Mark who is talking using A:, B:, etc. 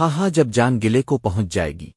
A: ہاں ہاں جب جان گلے کو پہنچ جائے گی۔